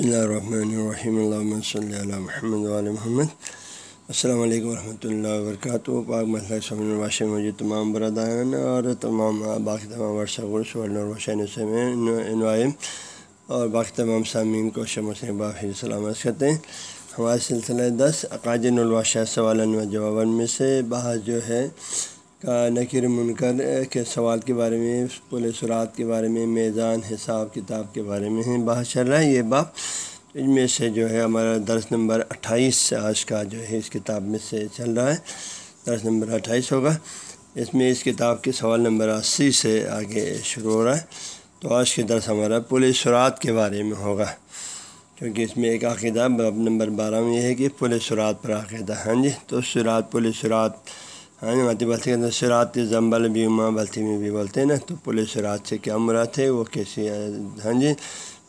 بسم اللہ الرحمن الرحیم اللہ صلی اللہ محمد علیہ محمد السلام علیکم ورحمۃ اللہ وبرکاتہ پاک مسئلہ سمن الباشِ موجود تمام برادران اور تمام باقی تمام ورثہ وشین انوائم اور باقی تمام سامعین کو شم سے سلامت کرتے ہیں ہمارے سلسلہ دس عقاجن الباشہ سوال و جواب میں سے بحث جو ہے کا نکر منکر کے سوال کے بارے میں، پل سرات کے بارے میں، میزان حساب کتاب کے بارے میں بحث چل رہا ہے یہ باپ ان میں سے جو ہے ہمارا درس نمبر اٹھائیس آج کا جو ہے اس کتاب میں سے چل رہا ہے۔ درس نمبر اٹھائیس ہوگا۔ اس میں اس کتاب کے سوال نمبر اسی سے آگے شروع ہو رہا ہے۔ تو آج کے درس ہمارا پل سرات کے بارے میں ہوگا۔ کیونکہ اس میں ایک عقیدہ، باب نمبر بارہ میں یہ ہے کہ پل سرات پر عقیدہ ہاں جی تو سرات، پل سرات ہاں جی ماتی بولتے ہیں سرات زمبل بھی، ماں بلتی میں بھی بولتے ہیں نا، تو پولیس رات سے کیا مراد ہے؟ وہ کیسی ہاں جی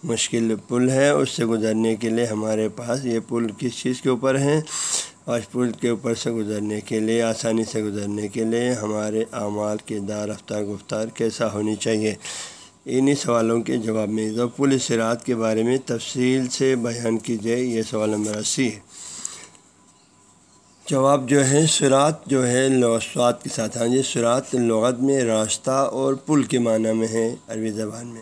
مشکل پل ہے اس سے گزرنے کے لیے ہمارے پاس یہ پل کس چیز کے اوپر ہے اور اس پل کے اوپر سے گزرنے کے لیے، آسانی سے گزرنے کے لیے ہمارے اعمال کے دار رفتار، گفتار کیسا ہونی چاہیے؟ انہی سوالوں کے جواب میں تو پولیس رات کے بارے میں تفصیل سے بیان کیجیے، یہ سوال نمبر اسی ہے۔ جواب جو ہے سرات جو ہے لوسوات کے ساتھ ہاں جی سرات لغت میں راستہ اور پل کے معنی میں ہے، عربی زبان میں۔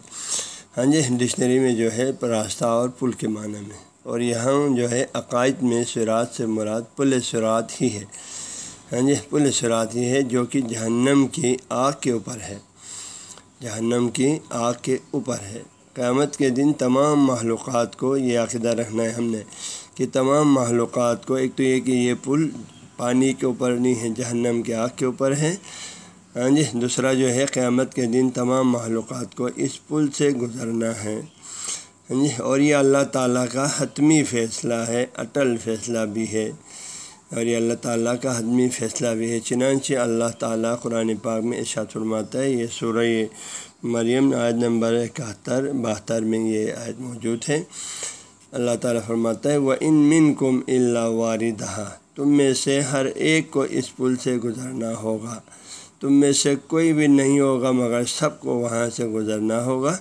ہاں جی ڈکشنری میں جو ہے، راستہ اور پل کے معنی میں۔ اور یہاں جو ہے، عقائد میں سرات سے مراد پل سرات ہی ہے۔ ہاں جی پل سرات ہی ہے جو کہ جہنم کی آگ کے اوپر ہے۔ جہنم کی آگ کے اوپر ہے۔ قیامت کے دن تمام معلومات کو یہ عقیدہ رکھنا ہے ہم نے۔ کہ تمام معلومات کو، ایک تو یہ کہ یہ پل پانی کے اوپر نہیں ہے، جہنم کے آگ کے اوپر ہے۔ ہاں جی دوسرا جو ہے، قیامت کے دن تمام معلومات کو اس پل سے گزرنا ہے۔ ہاں جی اور یہ اللہ تعالیٰ کا حتمی فیصلہ ہے، اٹل فیصلہ بھی ہے۔ اور یہ اللہ تعالیٰ کا حتمی فیصلہ بھی ہے۔ چنانچہ اللہ تعالیٰ قرآن پاک میں ارشاد فرماتا ہے، یہ سورہ مریم عائد نمبر اکہتر، بہتر میں یہ عائد موجود ہے۔ اللہ تعالیٰ فرماتا ہے وہ ان من کم اللہ واردہ تم میں سے ہر ایک کو اس پل سے گزرنا ہوگا۔ تم میں سے کوئی بھی نہیں ہوگا، مگر سب کو وہاں سے گزرنا ہوگا۔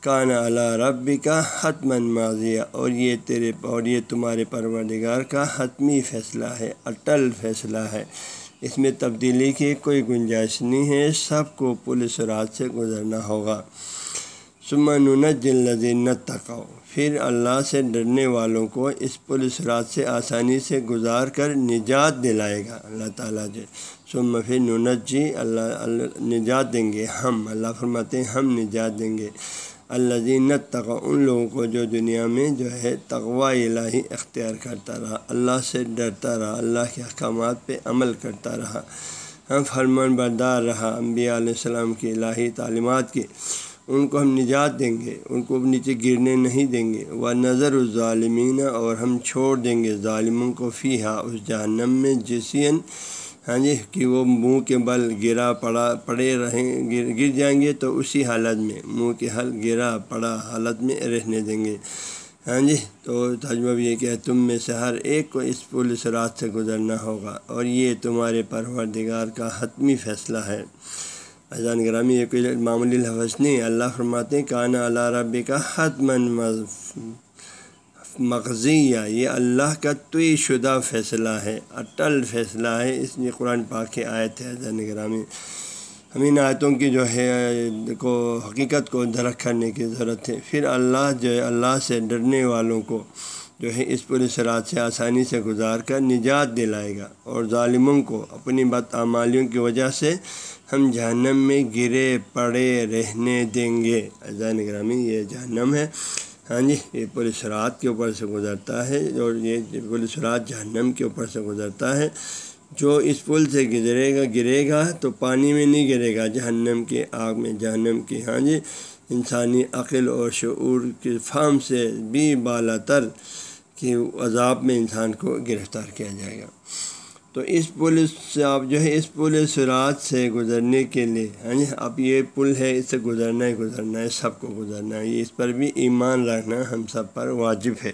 کان اللہ ربی کا حتمن ماضیہ اور یہ تیرے اور یہ تمہارے پروردگار کا حتمی فیصلہ ہے، اٹل فیصلہ ہے۔ اس میں تبدیلی کی کوئی گنجائش نہیں ہے، سب کو پولیس رات سے گزرنا ہوگا۔ سمن جلدین تقاؤ پھر اللہ سے ڈرنے والوں کو اس پولیس رات سے آسانی سے گزار کر نجات دلائے گا۔ اللہ تعالیٰ جو سم پھر نونت جی اللہ نجات دیں گے۔ ہم، اللہ فرماتے ہیں، ہم نجات دیں گے۔ اللہ زینت تقا ان لوگوں کو جو دنیا میں جو ہے تقوا الہی اختیار کرتا رہا۔ اللہ سے ڈرتا رہا۔ اللہ کے احکامات پہ عمل کرتا رہا۔ ہم فرمان بردار رہا۔ انبیاء علیہ السلام کی الہی تعلیمات کی۔ ان کو ہم نجات دیں گے، ان کو نیچے گرنے نہیں دیں گے۔ وہ نظر الظالمین اور ہم چھوڑ دیں گے ظالموں کو فی ہا اس جہنم میں جسین ہاں جی کہ وہ منہ کے بل گرا پڑا، پڑے رہیں، گر گر جائیں گے تو اسی حالت میں، منہ کے حل گرا پڑا حالت میں رہنے دیں گے۔ ہاں جی تو تجمہ یہ کہ تم میں سے ہر ایک کو اس پولیس رات سے گزرنا ہوگا، اور یہ تمہارے پروردگار کا حتمی فیصلہ ہے۔ اذان گرامی یہ کوئی معمولی لفظ نہیں اللہ فرماتے ہیں، کانا اللہ ربی کا حتمن مغزیہ۔ یہ اللہ کا توی شدہ فیصلہ ہے، اٹل فیصلہ ہے۔ اس لیے قرآن پاک کی آیت ہے اذان گرامی۔ ہم ان آیتوں کی جو ہے، کو حقیقت کو درخت کرنے کی ضرورت ہے۔ پھر اللہ جو ہے، اللہ سے ڈرنے والوں کو جو ہے اس پوری سرات سے آسانی سے گزار کر نجات دلائے گا اور ظالموں کو اپنی بدعمالیوں کی وجہ سے ہم جہنم میں گرے پڑے رہنے دیں گے۔ اذان گرامی یہ جہنم ہے۔ ہاں جی یہ پولیس رات کے اوپر سے گزرتا ہے اور یہ پولیس رات جہنم کے اوپر سے گزرتا ہے۔ جو اس پل سے گزرے گا، گرے گا تو پانی میں نہیں گرے گا۔ جہنم کے آگ میں، جہنم کی ہاں جی انسانی عقل اور شعور کی فام سے بھی بالا تر۔ کہ عذاب میں انسان کو گرفتار کیا جائے گا۔ تو اس پولیس سے آپ جو ہے، اس پولیس رات سے گزرنے کے لیے ہاں جی اب یہ پل ہے، اس سے گزرنا ہے گزرنا ہے، سب کو گزرنا ہے۔ اس پر بھی ایمان رکھنا ہم سب پر واجب ہے۔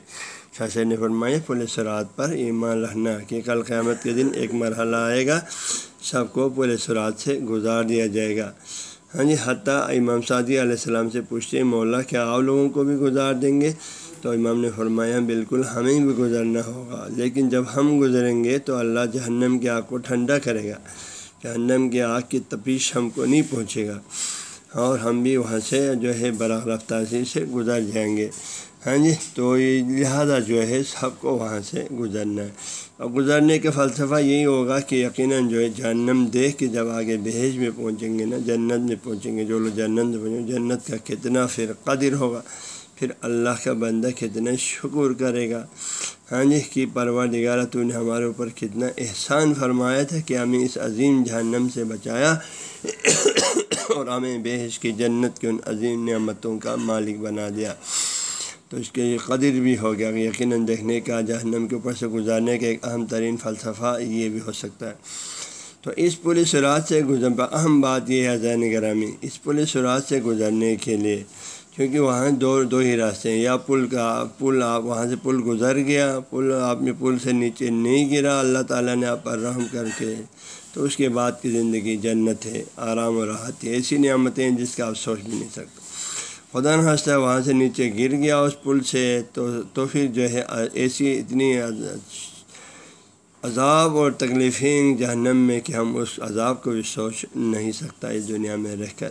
شاہ نے فرمایا پولیس رات پر ایمان رہنا کہ کل قیامت کے دن ایک مرحلہ آئے گا، سب کو پولیس رات سے گزار دیا جائے گا۔ ہاں جی حتیٰ امام سعدی علیہ السلام سے پوچھتے ہیں، مولا کیا آپ لوگوں کو بھی گزار دیں گے؟ تو امام نے فرمایا، بالکل ہمیں بھی گزرنا ہوگا، لیکن جب ہم گزریں گے تو اللہ جہنم کی آگ کو ٹھنڈا کرے گا۔ جہنم کی آگ کی تپیش ہم کو نہیں پہنچے گا۔ اور ہم بھی وہاں سے جو ہے برق رفتاری سے گزر جائیں گے۔ ہاں جی تو یہ لہٰذا جو ہے سب کو وہاں سے گزرنا ہے۔ اور گزرنے کا فلسفہ یہی ہوگا کہ یقیناً جو ہے جہنم دیکھ کے جب آگے بحیج میں پہنچیں گے نا، جنت میں پہنچیں گے، جو لوگ جنت میں پہنچیں گے، جنت کا کتنا پھر قدر ہوگا۔ پھر اللہ کا بندہ کتنا شکر کرے گا۔ ہاں جی کی پرور دگارہ تو نے ہمارے اوپر کتنا احسان فرمایا تھا کہ ہمیں اس عظیم جہنم سے بچایا اور ہمیں بحث کی جنت کے ان عظیم نعمتوں کا مالک بنا دیا۔ تو اس کے قدر بھی ہو گیا۔ یقیناً دیکھنے کا جہنم کے اوپر سے گزارنے کا ایک اہم ترین فلسفہ یہ بھی ہو سکتا ہے۔ تو اس پولیس رات سے گزر اہم بات یہ ہے زین گرامی، اس پولیس رات سے گزرنے کے لیے کیونکہ وہاں دو دو ہی راستے ہیں، یا پل کا پل آپ وہاں سے پل گزر گیا، پل آپ نے پل سے نیچے نہیں گرا، اللہ تعالیٰ نے آپ پر رحم کر کے تو اس کے بعد کی زندگی جنت ہے، آرام و راحت ہے، ایسی نعمتیں ہیں جس کا آپ سوچ بھی نہیں سکتے۔ خدا نخواستہ وہاں سے نیچے گر گیا اس پل سے تو تو پھر جو ہے، ایسی اتنی عذاب اور تکلیفیں جہنم میں کہ ہم اس عذاب کو بھی سوچ نہیں سکتا اس دنیا میں رہ کر۔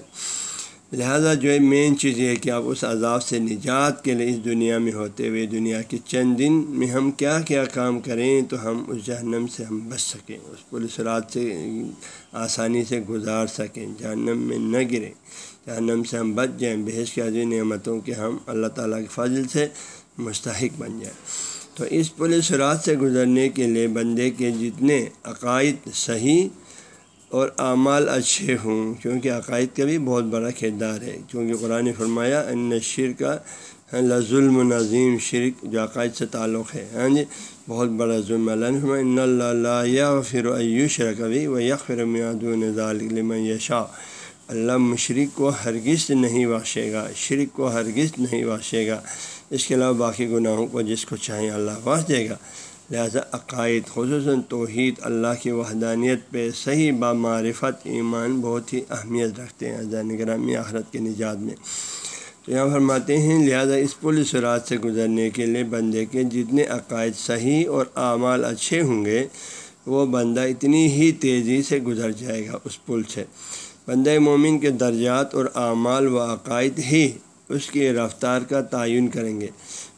لہذا جو ہے مین چیز یہ ہے کہ آپ اس عذاب سے نجات کے لیے اس دنیا میں ہوتے ہوئے، دنیا کے چند دن میں ہم کیا کیا کام کریں تو ہم اس جہنم سے ہم بچ سکیں، اس پولیس رات سے آسانی سے گزار سکیں، جہنم میں نہ گریں، جہنم سے ہم بچ جائیں۔ بحث کے عظیم نعمتوں کے ہم اللہ تعالیٰ کے فضل سے مستحق بن جائیں۔ تو اس پولیس رات سے گزرنے کے لیے بندے کے جتنے عقائد صحیح اور اعمال اچھے ہوں، کیونکہ عقائد کا بھی بہت بڑا کردار ہے۔ کیونکہ قرآن فرمایا، ان شر کا ظلم نظیم شرک جو عقائد سے تعلق ہے۔ ہاں جی بہت بڑا ظلم۔ اللہ فرمایا، ان اللہ فر ایوشر کبھی و یک فرم یشا اللہ مشرق کو ہرگز نہیں بخشے گا، شرک کو ہرگز نہیں بخشے گا۔ اس کے علاوہ باقی گناہوں کو جس کو چاہیں اللہ بخش دے گا۔ لہذا عقائد، خصوصاً توحید، اللہ کی وحدانیت پہ صحیح بامعرفت ایمان بہت ہی اہمیت رکھتے ہیں ازا نگرامی آخرت کے نجات میں۔ تو یہاں فرماتے ہیں، لہذا اس پولیس رات سے گزرنے کے لیے بندے کے جتنے عقائد صحیح اور اعمال اچھے ہوں گے، وہ بندہ اتنی ہی تیزی سے گزر جائے گا اس پل سے۔ بندہ مومن کے درجات اور اعمال و عقائد ہی اس کی رفتار کا تعین کریں گے۔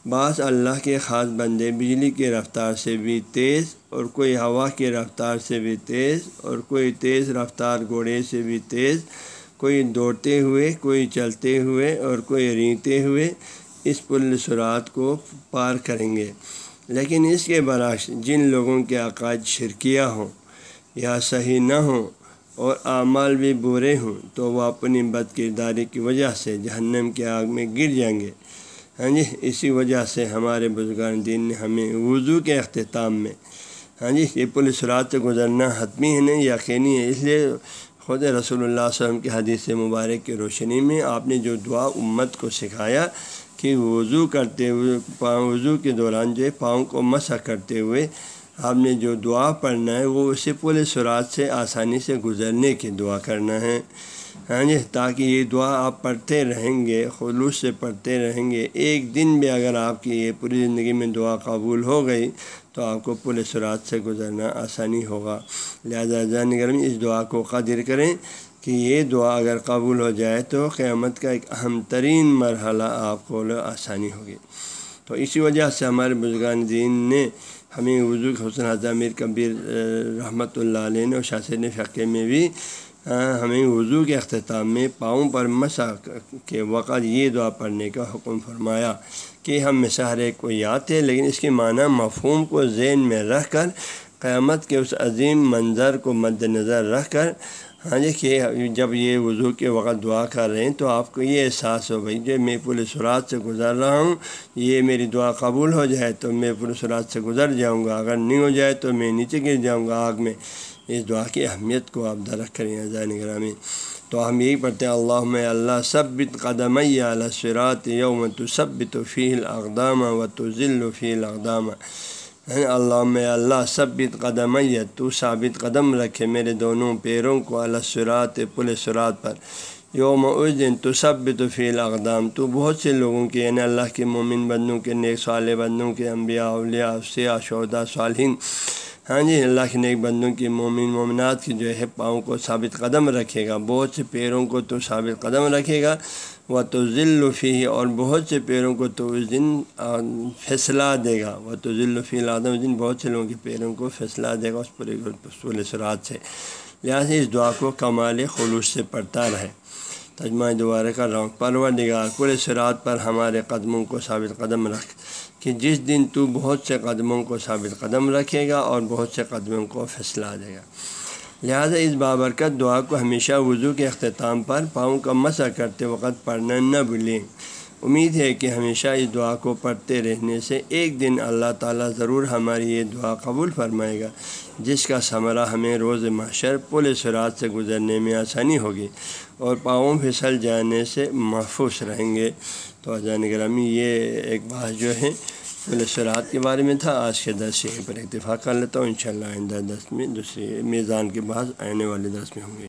بعض اللہ کے خاص بندے بجلی کی رفتار سے بھی تیز اور کوئی ہوا کی رفتار سے بھی تیز اور کوئی تیز رفتار گھوڑے سے بھی تیز، کوئی دوڑتے ہوئے، کوئی چلتے ہوئے اور کوئی رینگتے ہوئے اس پل سرات کو پار کریں گے۔ لیکن اس کے برعکس جن لوگوں کے عقائد شرکیہ ہوں یا صحیح نہ ہوں اور اعمال بھی برے ہوں تو وہ اپنی بد کرداری کی وجہ سے جہنم کے آگ میں گر جائیں گے۔ ہاں جی اسی وجہ سے ہمارے بزرگان دین نے ہمیں وضو کے اختتام میں ہاں جی یہ پولیس رات سے گزرنا حتمی ہے نہیں، یقینی ہے۔ اس لیے خود رسول اللہ علیہ وسلم کے حدیث مبارک کی روشنی میں آپ نے جو دعا امت کو سکھایا کہ وضو کرتے ہوئے، پاؤں وضو کے دوران جو ہے پاؤں کو مسح کرتے ہوئے آپ نے جو دعا پڑھنا ہے وہ اسی پورے سرات سے آسانی سے گزرنے کی دعا کرنا ہے۔ ہاں جی تاکہ یہ دعا آپ پڑھتے رہیں گے، خلوص سے پڑھتے رہیں گے۔ ایک دن بھی اگر آپ کی یہ پوری زندگی میں دعا قبول ہو گئی تو آپ کو پورے سرات سے گزرنا آسانی ہوگا۔ لہٰذا جان گرمی اس دعا کو قدر کریں کہ یہ دعا اگر قبول ہو جائے تو قیامت کا ایک اہم ترین مرحلہ آپ کو آسانی ہوگی۔ تو اسی وجہ سے ہمارے بزرگان دین نے ہمیں وضو حسن حضرت میر کبیر رحمۃ اللہ علیہ نے اور شاثر فقے میں بھی ہمیں وضو کے اختتام میں پاؤں پر مسا کے وقت یہ دعا پڑھنے کا حکم فرمایا کہ ہم میں ہر ایک کو یاد ہے لیکن اس کے معنی مفہوم کو ذہن میں رکھ کر قیامت کے اس عظیم منظر کو مد نظر رکھ کر ہاں جی کہ جب یہ وضو کے وقت دعا کر رہے ہیں تو آپ کو یہ احساس ہو بھائی جو میں پورے سرات سے گزر رہا ہوں، یہ میری دعا قبول ہو جائے تو میں پورے سرات سے گزر جاؤں گا، اگر نہیں ہو جائے تو میں نیچے گر جاؤں گا۔ آگ میں اس دعا کی اہمیت کو آپ درخت کریں ذہن گرامی تو ہم یہی پڑھتے ہیں اللہ میں اللہ سب قدم سرات یوم تو سب تو فیل و تو ذیل و فیل اقدام اللہ، میں اللہ ثبت قدم تو ثابت قدم رکھے میرے دونوں پیروں کو اللہ سرات، پل سرات پر۔ یوم اس دن تو سب بھی تو فیل اقدام تو بہت سے لوگوں کے یعنی اللہ کے مومن بندوں کے، نیک صالح بندوں کے، انبیاء، اولیاء افسیہ شہدا صالحین۔ ہاں جی اللہ کے نیک بندوں کی مومن، مومنات کی جو ہے، پاؤں کو ثابت قدم رکھے گا۔ بہت سے پیروں کو تو ثابت قدم رکھے گا۔ وہ تو ذیل اور بہت سے پیروں کو تو اس دن فیصلہ دے گا۔ وہ تو ذیل العدم، اس دن بہت سے لوگوں کے پیروں کو فیصلہ دے گا اس پورے پورے سرات سے۔ لہٰذا اس دعا کو کمال خلوص سے پڑھتا رہے۔ تجمہ دوبارہ کر رہا ہوں پرور نگار پورے سرات پر ہمارے قدموں کو ثابت قدم رکھ کہ جس دن تو بہت سے قدموں کو ثابت قدم رکھے گا اور بہت سے قدموں کو فیصلہ دے گا۔ لہذا اس بابرکت دعا کو ہمیشہ وضو کے اختتام پر پاؤں کا مسح کرتے وقت پڑھنا نہ بھولیں۔ امید ہے کہ ہمیشہ اس دعا کو پڑھتے رہنے سے ایک دن اللہ تعالیٰ ضرور ہماری یہ دعا قبول فرمائے گا، جس کا ثمرہ ہمیں روز محشر پل سرات سے گزرنے میں آسانی ہوگی اور پاؤں پھسل جانے سے محفوظ رہیں گے۔ تو اجان گرامی، یہ ایک بات جو ہے پل کے بارے میں تھا، آج کے دس یہیں پر اتفاق کر لیتا ہوں۔ انشاءاللہ آئندہ دس میں، دوسری میزان کے بعد آنے والے دس میں ہوں گے۔